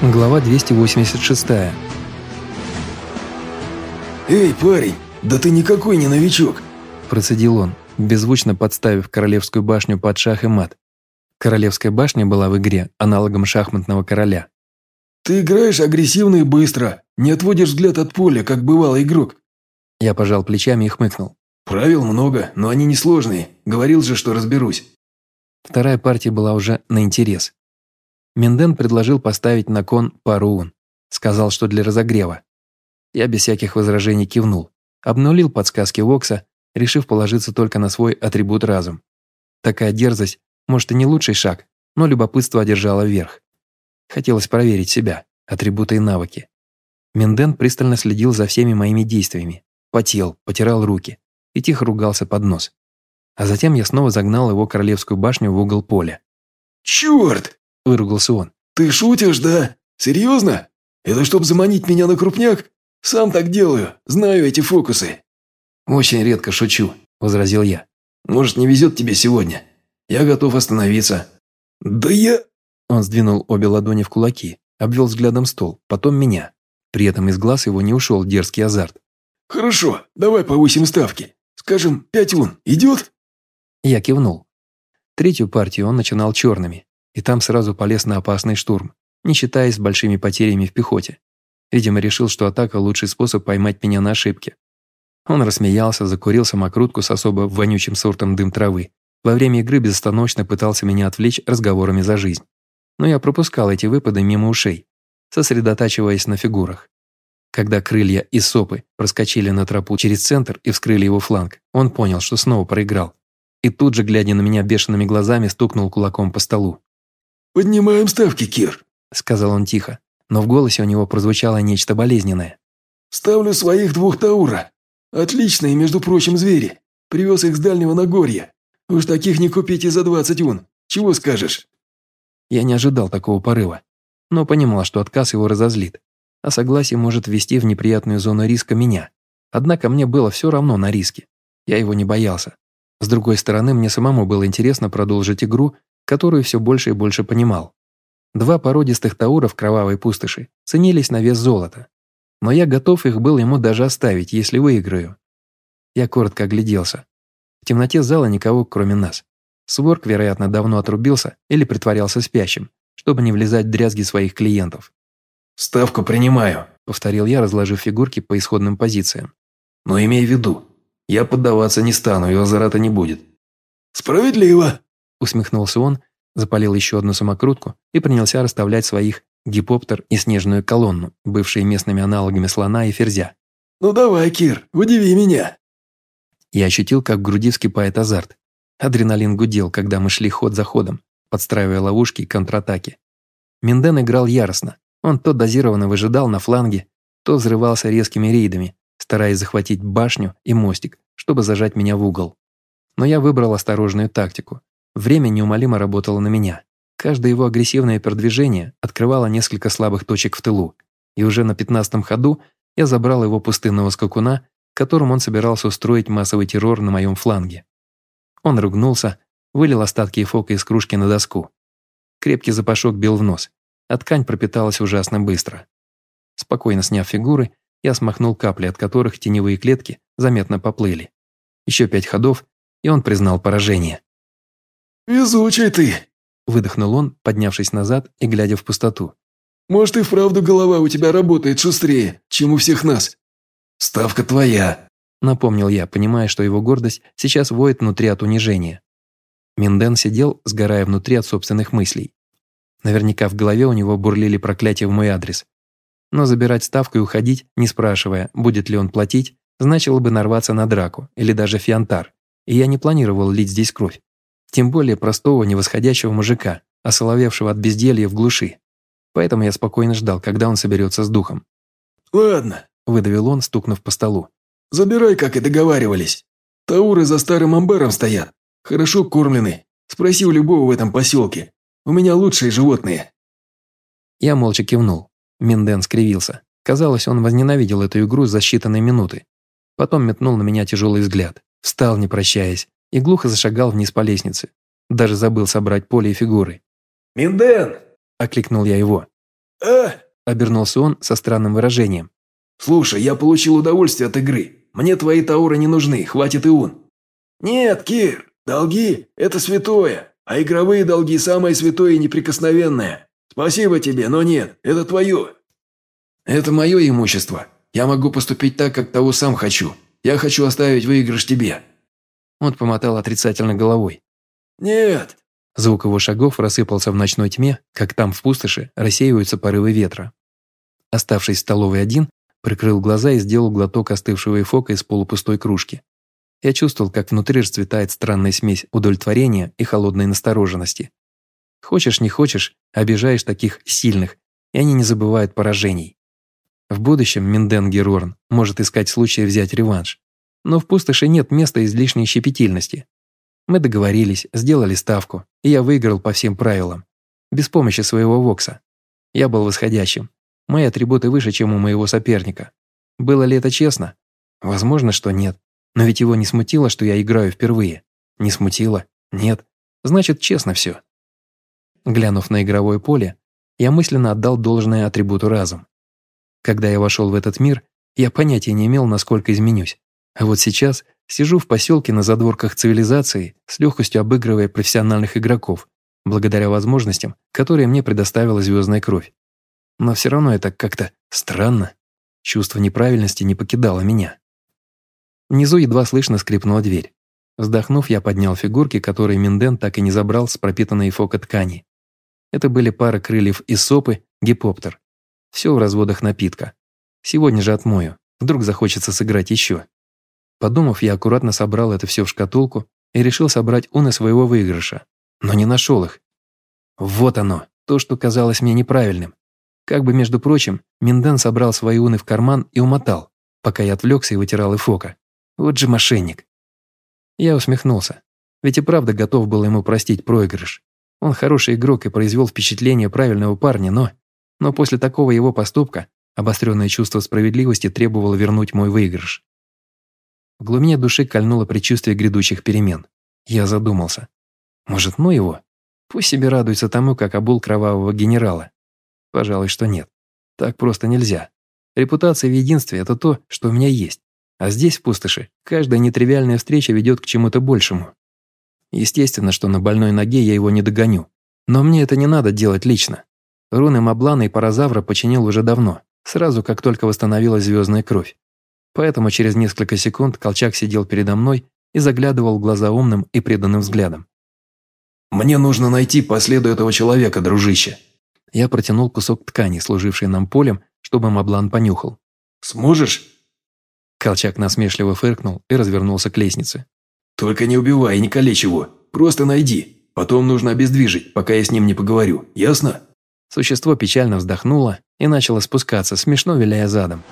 Глава 286. «Эй, парень, да ты никакой не новичок!» Процедил он, беззвучно подставив королевскую башню под шах и мат. Королевская башня была в игре аналогом шахматного короля. «Ты играешь агрессивно и быстро, не отводишь взгляд от поля, как бывалый игрок». Я пожал плечами и хмыкнул. «Правил много, но они несложные. Говорил же, что разберусь». Вторая партия была уже на интерес. Менден предложил поставить на кон пару ун. Сказал, что для разогрева. Я без всяких возражений кивнул. Обнулил подсказки Вокса, решив положиться только на свой атрибут разум. Такая дерзость, может и не лучший шаг, но любопытство одержало верх. Хотелось проверить себя, атрибуты и навыки. Менден пристально следил за всеми моими действиями. Потел, потирал руки и тихо ругался под нос. А затем я снова загнал его королевскую башню в угол поля. «Черт!» Выругался он. «Ты шутишь, да? Серьезно? Это чтоб заманить меня на крупняк? Сам так делаю, знаю эти фокусы». «Очень редко шучу», – возразил я. «Может, не везет тебе сегодня? Я готов остановиться». «Да я...» Он сдвинул обе ладони в кулаки, обвел взглядом стол, потом меня. При этом из глаз его не ушел дерзкий азарт. «Хорошо, давай повысим ставки. Скажем, пять вун идет?» Я кивнул. Третью партию он начинал черными, и там сразу полез на опасный штурм, не считаясь большими потерями в пехоте. Видимо, решил, что атака – лучший способ поймать меня на ошибке. Он рассмеялся, закурил самокрутку с особо вонючим сортом дым травы. Во время игры безостановочно пытался меня отвлечь разговорами за жизнь. Но я пропускал эти выпады мимо ушей, сосредотачиваясь на фигурах. Когда крылья и сопы проскочили на тропу через центр и вскрыли его фланг, он понял, что снова проиграл. И тут же, глядя на меня бешеными глазами, стукнул кулаком по столу. «Поднимаем ставки, Кир», – сказал он тихо, но в голосе у него прозвучало нечто болезненное. «Ставлю своих двух Таура. Отличные, между прочим, звери. Привез их с дальнего Нагорья. Уж таких не купите за двадцать ун. Чего скажешь?» Я не ожидал такого порыва, но понимал, что отказ его разозлит, а согласие может ввести в неприятную зону риска меня. Однако мне было все равно на риске. Я его не боялся. С другой стороны, мне самому было интересно продолжить игру которую все больше и больше понимал. Два породистых таура в кровавой пустоши ценились на вес золота. Но я готов их был ему даже оставить, если выиграю. Я коротко огляделся. В темноте зала никого, кроме нас. Сворк, вероятно, давно отрубился или притворялся спящим, чтобы не влезать в дрязги своих клиентов. «Ставку принимаю», — повторил я, разложив фигурки по исходным позициям. «Но имей в виду, я поддаваться не стану, и возврата не будет». «Справедливо», Усмехнулся он, запалил еще одну самокрутку и принялся расставлять своих гипоптер и снежную колонну, бывшие местными аналогами слона и ферзя. «Ну давай, Кир, удиви меня!» Я ощутил, как в груди вскипает азарт. Адреналин гудел, когда мы шли ход за ходом, подстраивая ловушки и контратаки. Минден играл яростно. Он то дозированно выжидал на фланге, то взрывался резкими рейдами, стараясь захватить башню и мостик, чтобы зажать меня в угол. Но я выбрал осторожную тактику. Время неумолимо работало на меня. Каждое его агрессивное продвижение открывало несколько слабых точек в тылу, и уже на пятнадцатом ходу я забрал его пустынного скакуна, которым он собирался устроить массовый террор на моем фланге. Он ругнулся, вылил остатки эфока из кружки на доску. Крепкий запашок бил в нос, а ткань пропиталась ужасно быстро. Спокойно сняв фигуры, я смахнул капли, от которых теневые клетки заметно поплыли. Еще пять ходов, и он признал поражение. «Везучий ты!» – выдохнул он, поднявшись назад и глядя в пустоту. «Может, и вправду голова у тебя работает шустрее, чем у всех нас?» «Ставка твоя», – напомнил я, понимая, что его гордость сейчас воет внутри от унижения. Минден сидел, сгорая внутри от собственных мыслей. Наверняка в голове у него бурлили проклятия в мой адрес. Но забирать ставку и уходить, не спрашивая, будет ли он платить, значило бы нарваться на драку или даже фиантар, и я не планировал лить здесь кровь. Тем более простого невосходящего мужика, осоловевшего от безделья в глуши. Поэтому я спокойно ждал, когда он соберется с духом. «Ладно», – выдавил он, стукнув по столу. «Забирай, как и договаривались. Тауры за старым амбаром стоят. Хорошо кормлены. Спроси у любого в этом поселке. У меня лучшие животные». Я молча кивнул. Минден скривился. Казалось, он возненавидел эту игру за считанные минуты. Потом метнул на меня тяжелый взгляд. Встал, не прощаясь, и глухо зашагал вниз по лестнице. Даже забыл собрать поле и фигуры. «Минден!» – окликнул я его. А!» – обернулся он со странным выражением. «Слушай, я получил удовольствие от игры. Мне твои тауры не нужны, хватит и он». «Нет, Кир, долги – это святое, а игровые долги – самое святое и неприкосновенное. Спасибо тебе, но нет, это твое». «Это мое имущество. Я могу поступить так, как того сам хочу. Я хочу оставить выигрыш тебе». Он помотал отрицательно головой. «Нет». Звук его шагов рассыпался в ночной тьме, как там в пустоши рассеиваются порывы ветра. Оставшись в столовой один, прикрыл глаза и сделал глоток остывшего эфока из полупустой кружки. Я чувствовал, как внутри расцветает странная смесь удовлетворения и холодной настороженности. Хочешь, не хочешь, обижаешь таких сильных, и они не забывают поражений. В будущем Минден Герорн может искать случая взять реванш. Но в пустоши нет места излишней щепетильности. Мы договорились, сделали ставку, и я выиграл по всем правилам. Без помощи своего Вокса. Я был восходящим. Мои атрибуты выше, чем у моего соперника. Было ли это честно? Возможно, что нет. Но ведь его не смутило, что я играю впервые. Не смутило? Нет. Значит, честно все. Глянув на игровое поле, я мысленно отдал должное атрибуту разум. Когда я вошел в этот мир, я понятия не имел, насколько изменюсь. А вот сейчас сижу в поселке на задворках цивилизации, с легкостью обыгрывая профессиональных игроков, благодаря возможностям, которые мне предоставила звездная кровь. Но все равно это как-то странно. Чувство неправильности не покидало меня. Внизу едва слышно скрипнула дверь. Вздохнув, я поднял фигурки, которые Минден так и не забрал с пропитанной фока ткани. Это были пара крыльев из сопы, гипоптер. Все в разводах напитка. Сегодня же отмою. Вдруг захочется сыграть еще. Подумав, я аккуратно собрал это все в шкатулку и решил собрать уны своего выигрыша. Но не нашел их. Вот оно, то, что казалось мне неправильным. Как бы, между прочим, Миндан собрал свои уны в карман и умотал, пока я отвлекся и вытирал Ифока. Вот же мошенник. Я усмехнулся. Ведь и правда готов был ему простить проигрыш. Он хороший игрок и произвел впечатление правильного парня, но... Но после такого его поступка обостренное чувство справедливости требовало вернуть мой выигрыш. В глубине души кольнуло предчувствие грядущих перемен. Я задумался. Может, ну его? Пусть себе радуется тому, как обул кровавого генерала. Пожалуй, что нет. Так просто нельзя. Репутация в единстве – это то, что у меня есть. А здесь, в пустоши, каждая нетривиальная встреча ведет к чему-то большему. Естественно, что на больной ноге я его не догоню. Но мне это не надо делать лично. Руны Маблана и Паразавра починил уже давно, сразу как только восстановилась звездная кровь. Поэтому через несколько секунд Колчак сидел передо мной и заглядывал в глаза умным и преданным взглядом. «Мне нужно найти по следу этого человека, дружище». Я протянул кусок ткани, служивший нам полем, чтобы Маблан понюхал. «Сможешь?» Колчак насмешливо фыркнул и развернулся к лестнице. «Только не убивай и не калечь его. Просто найди. Потом нужно обездвижить, пока я с ним не поговорю. Ясно?» Существо печально вздохнуло и начало спускаться, смешно виляя задом.